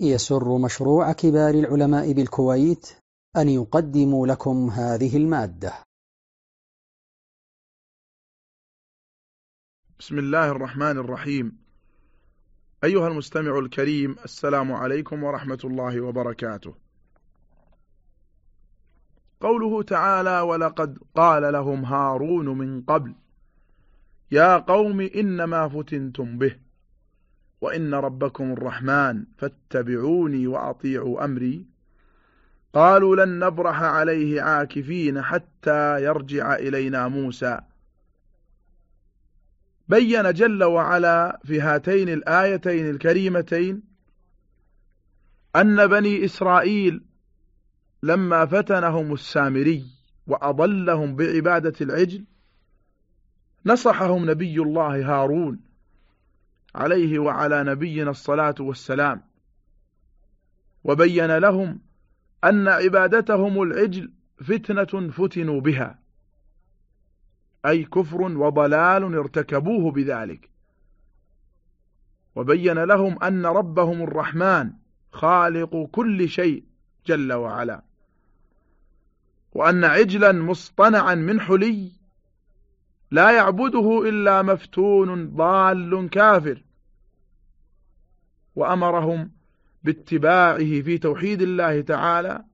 يسر مشروع كبار العلماء بالكويت أن يقدم لكم هذه المادة. بسم الله الرحمن الرحيم. أيها المستمع الكريم السلام عليكم ورحمة الله وبركاته. قوله تعالى ولقد قال لهم هارون من قبل يا قوم إنما فتنتم به. وإن ربكم الرحمن فاتبعوني وأطيعوا أمري. قالوا لن نبرح عليه عاكفين حتى يرجع إلينا موسى. بين جل وعلا في هاتين الآيتين الكريمتين أن بني إسرائيل لما فتنهم السامري وأضلهم بعبادة العجل نصحهم نبي الله هارون. عليه وعلى نبينا الصلاة والسلام. وبين لهم أن عبادتهم العجل فتنة فتنوا بها. أي كفر وضلال ارتكبوه بذلك. وبين لهم أن ربهم الرحمن خالق كل شيء جل وعلا. وأن عجلا مصطنعا من حلي لا يعبده إلا مفتون ضال كافر. وأمرهم باتباعه في توحيد الله تعالى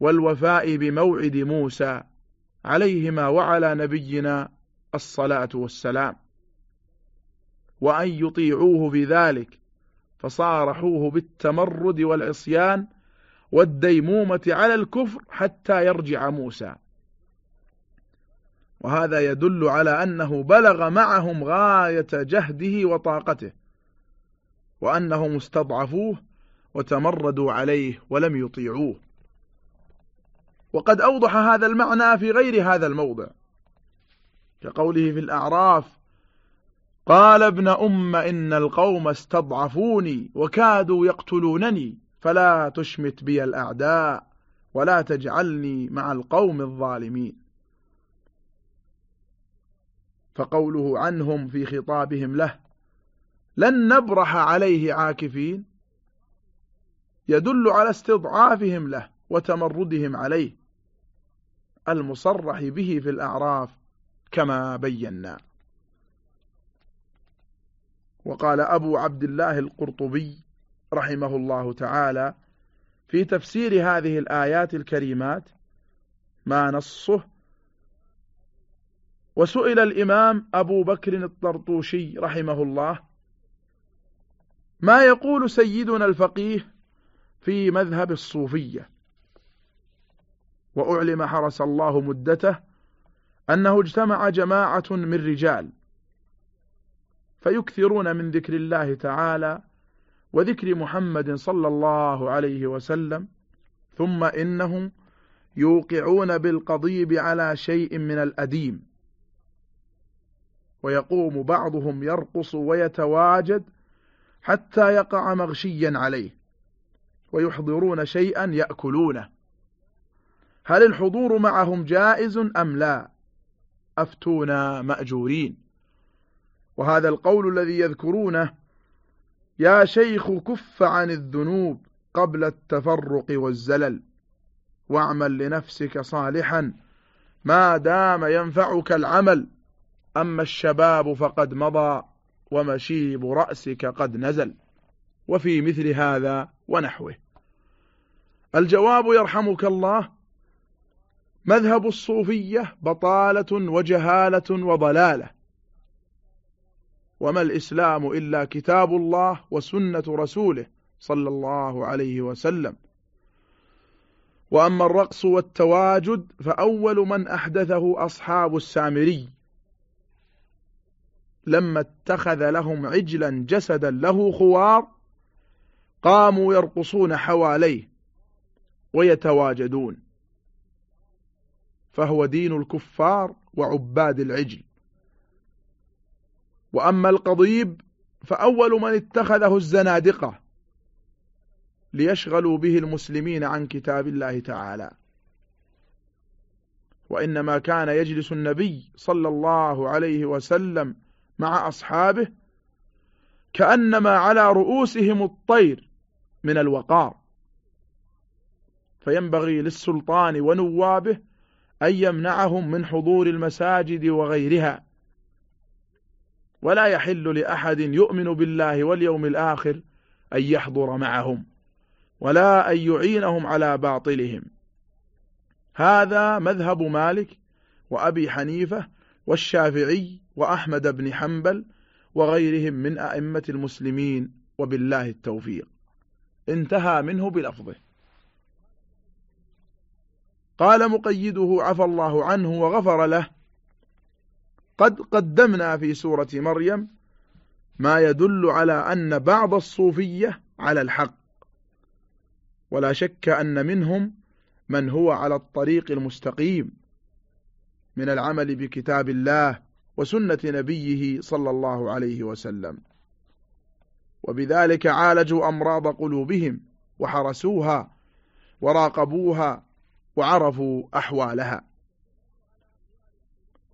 والوفاء بموعد موسى عليهما وعلى نبينا الصلاة والسلام. وأن يطيعوه في ذلك فصارحوه بالتمرد والعصيان والديمومة على الكفر حتى يرجع موسى. وهذا يدل على أنه بلغ معهم غاية جهده وطاقته. وأنهم استضعفوه وتمردوا عليه ولم يطيعوه. وقد أوضح هذا المعنى في غير هذا الموضع. كقوله في الأعراف قال ابن أم إن القوم استضعفوني وكادوا يقتلونني فلا تشمت بي الأعداء ولا تجعلني مع القوم الظالمين. فقوله عنهم في خطابهم له لن نبرح عليه عاكفين. يدل على استضعافهم له وتمردهم عليه. المصرح به في الأعراف كما بينا. وقال أبو عبد الله القرطبي رحمه الله تعالى في تفسير هذه الآيات الكريمات ما نصه؟ وسئل الإمام أبو بكر الطرطوشي رحمه الله ما يقول سيدنا الفقيه في مذهب الصوفية. وأعلم حرس الله مدته أنه اجتمع جماعة من رجال فيكثرون من ذكر الله تعالى وذكر محمد صلى الله عليه وسلم ثم إنهم يوقعون بالقضيب على شيء من الأديم. ويقوم بعضهم يرقص ويتواجد حتى يقع مغشيا عليه ويحضرون شيئا يأكلونه. هل الحضور معهم جائز أم لا؟ أفتونا مأجورين. وهذا القول الذي يذكرونه يا شيخ كف عن الذنوب قبل التفرق والزلل واعمل لنفسك صالحا ما دام ينفعك العمل. أما الشباب فقد مضى. ومشيب رأسك قد نزل. وفي مثل هذا ونحوه. الجواب يرحمك الله مذهب الصوفية بطالة وجهالة وضلالة. وما الإسلام إلا كتاب الله وسنة رسوله صلى الله عليه وسلم. وأما الرقص والتواجد فأول من أحدثه أصحاب السامري. لما اتخذ لهم عجلا جسدا له خوار قاموا يرقصون حواليه ويتواجدون. فهو دين الكفار وعباد العجل. وأما القضيب فأول من اتخذه الزنادقة ليشغلوا به المسلمين عن كتاب الله تعالى. وإنما كان يجلس النبي صلى الله عليه وسلم مع أصحابه كأنما على رؤوسهم الطير من الوقار. فينبغي للسلطان ونوابه أن يمنعهم من حضور المساجد وغيرها. ولا يحل لأحد يؤمن بالله واليوم الآخر أن يحضر معهم ولا أن يعينهم على باطلهم. هذا مذهب مالك وأبي حنيفة والشافعي وأحمد بن حنبل وغيرهم من أئمة المسلمين وبالله التوفيق. انتهى منه بلفظه. قال مقيده عفى الله عنه وغفر له قد قدمنا في سورة مريم ما يدل على أن بعض الصوفية على الحق ولا شك أن منهم من هو على الطريق المستقيم من العمل بكتاب الله وسنة نبيه صلى الله عليه وسلم. وبذلك عالجوا أمراض قلوبهم وحرسوها وراقبوها وعرفوا أحوالها.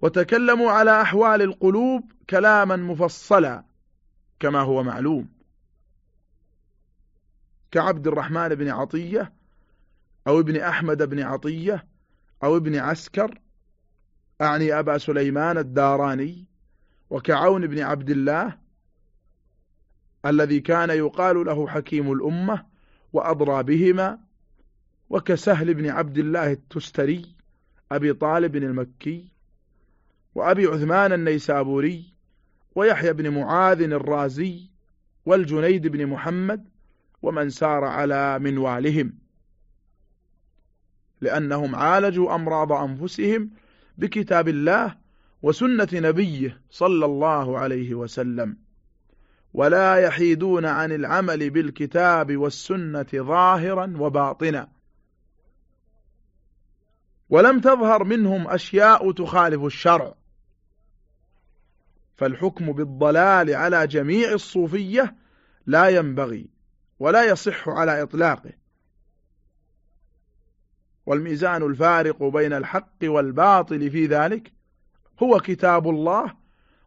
وتكلموا على أحوال القلوب كلاما مفصلا كما هو معلوم. كعبد الرحمن بن عطية أو ابن أحمد بن عطية أو ابن عسكر أعني أبا سليمان الداراني وكعون بن عبد الله الذي كان يقال له حكيم الأمة وأضرى بهما وكسهل بن عبد الله التستري أبي طالب المكي وأبي عثمان النيسابوري ويحيى بن معاذ الرازي والجنيد بن محمد ومن سار على منوالهم لأنهم عالجوا أمراض أنفسهم بكتاب الله وسنة نبيه صلى الله عليه وسلم. ولا يحيدون عن العمل بالكتاب والسنة ظاهرا وباطنا. ولم تظهر منهم أشياء تخالف الشرع. فالحكم بالضلال على جميع الصوفية لا ينبغي ولا يصح على إطلاقه. والميزان الفارق بين الحق والباطل في ذلك هو كتاب الله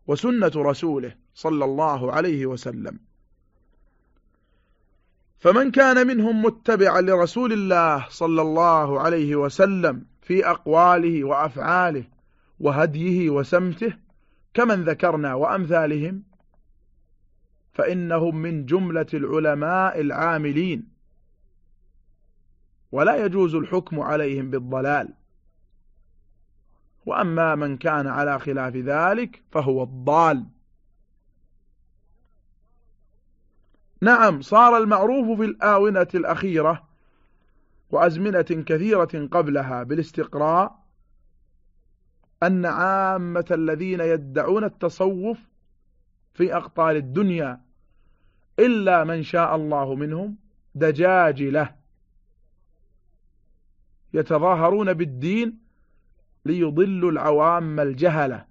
وسنة رسوله صلى الله عليه وسلم. فمن كان منهم متبعا لرسول الله صلى الله عليه وسلم في أقواله وأفعاله وهديه وسمته كمن ذكرنا وأمثالهم فإنهم من جملة العلماء العاملين. ولا يجوز الحكم عليهم بالضلال. وأما من كان على خلاف ذلك فهو الضال. نعم صار المعروف في الآونة الأخيرة وأزمنة كثيرة قبلها بالاستقراء أن عامة الذين يدعون التصوف في أقطار الدنيا إلا من شاء الله منهم دجاج له يتظاهرون بالدين ليضلوا العوام الجهلة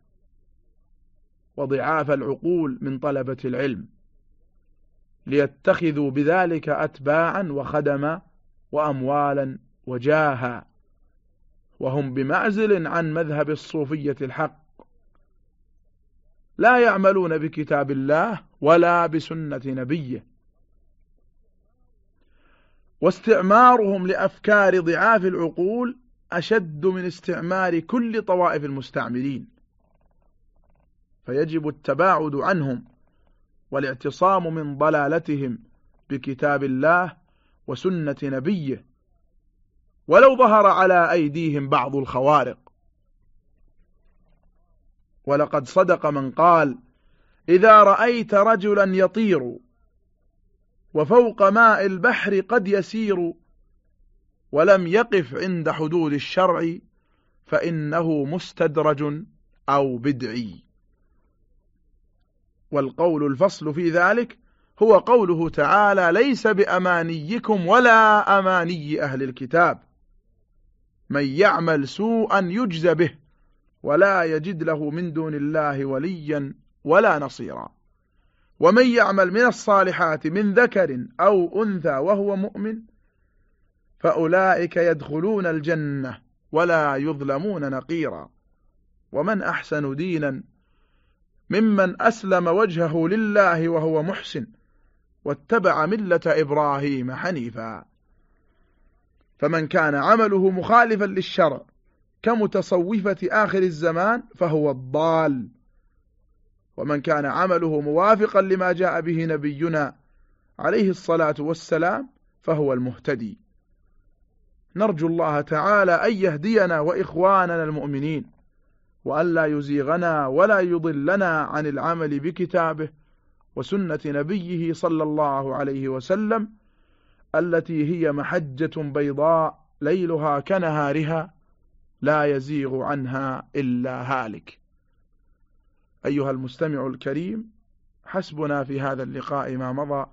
وضعاف العقول من طلبة العلم ليتخذوا بذلك أتباعا وخدما وأموالا وجاها وهم بمعزل عن مذهب الصوفية الحق. لا يعملون بكتاب الله ولا بسنة نبيه. واستعمارهم لأفكار ضعاف العقول أشد من استعمار كل طوائف المستعمرين. فيجب التباعد عنهم والاعتصام من ضلالتهم بكتاب الله وسنة نبيه. ولو ظهر على أيديهم بعض الخوارق. ولقد صدق من قال إذا رأيت رجلا يطير وفوق ماء البحر قد يسير ولم يقف عند حدود الشرع فإنه مستدرج أو بدعي. والقول الفصل في ذلك هو قوله تعالى ليس بأمانيكم ولا أماني أهل الكتاب. من يعمل سوءا يجز به ولا يجد له من دون الله وليا ولا نصيرا. ومن يعمل من الصالحات من ذكر أو أنثى وهو مؤمن فأولئك يدخلون الجنة ولا يظلمون نقيرا. ومن أحسن دينا ممن أسلم وجهه لله وهو محسن واتبع ملة إبراهيم حنيفا. فمن كان عمله مخالفا للشرع كمتصوفة آخر الزمان فهو الضال. ومن كان عمله موافقا لما جاء به نبينا عليه الصلاة والسلام فهو المهتدي. نرجو الله تعالى أن يهدينا وإخواننا المؤمنين وأن لا يزيغنا ولا يضلنا عن العمل بكتابه وسنة نبيه صلى الله عليه وسلم التي هي محجة بيضاء ليلها كنهارها لا يزيغ عنها إلا هالك. أيها المستمع الكريم حسبنا في هذا اللقاء ما مضى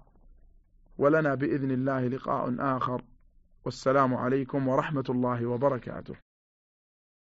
ولنا بإذن الله لقاء آخر. والسلام عليكم ورحمة الله وبركاته.